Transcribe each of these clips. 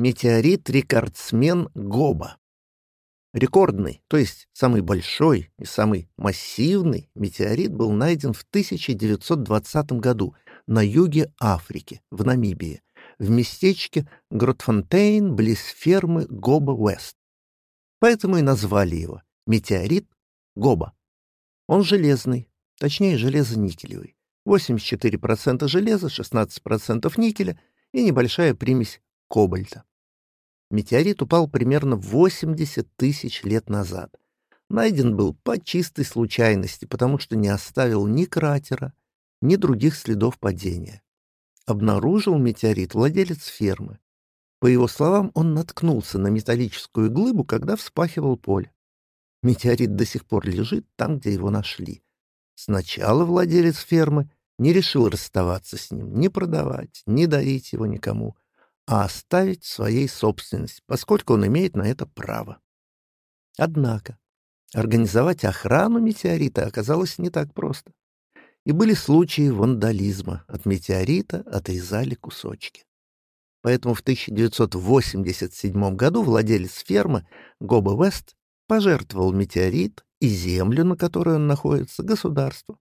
метеорит-рекордсмен Гоба. Рекордный, то есть самый большой и самый массивный метеорит был найден в 1920 году на юге Африки, в Намибии, в местечке Гротфонтейн близ фермы Гоба-Уэст. Поэтому и назвали его метеорит Гоба. Он железный, точнее железо-никелевый. 84% железа, 16% никеля и небольшая примесь кобальта. Метеорит упал примерно 80 тысяч лет назад. Найден был по чистой случайности, потому что не оставил ни кратера, ни других следов падения. Обнаружил метеорит владелец фермы. По его словам, он наткнулся на металлическую глыбу, когда вспахивал поле. Метеорит до сих пор лежит там, где его нашли. Сначала владелец фермы не решил расставаться с ним, не продавать, не дарить его никому — а оставить своей собственности, поскольку он имеет на это право. Однако организовать охрану метеорита оказалось не так просто. И были случаи вандализма. От метеорита отрезали кусочки. Поэтому в 1987 году владелец фермы Гоба Вест пожертвовал метеорит и землю, на которой он находится, государству.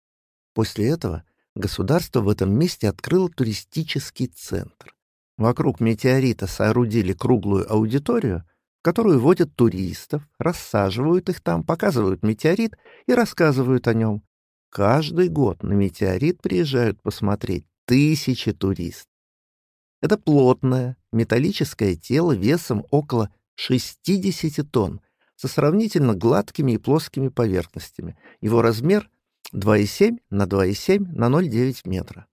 После этого государство в этом месте открыло туристический центр. Вокруг метеорита соорудили круглую аудиторию, в которую водят туристов, рассаживают их там, показывают метеорит и рассказывают о нем. Каждый год на метеорит приезжают посмотреть тысячи туристов. Это плотное металлическое тело весом около 60 тонн, со сравнительно гладкими и плоскими поверхностями. Его размер 2,7 на 2,7 на 0,9 метра.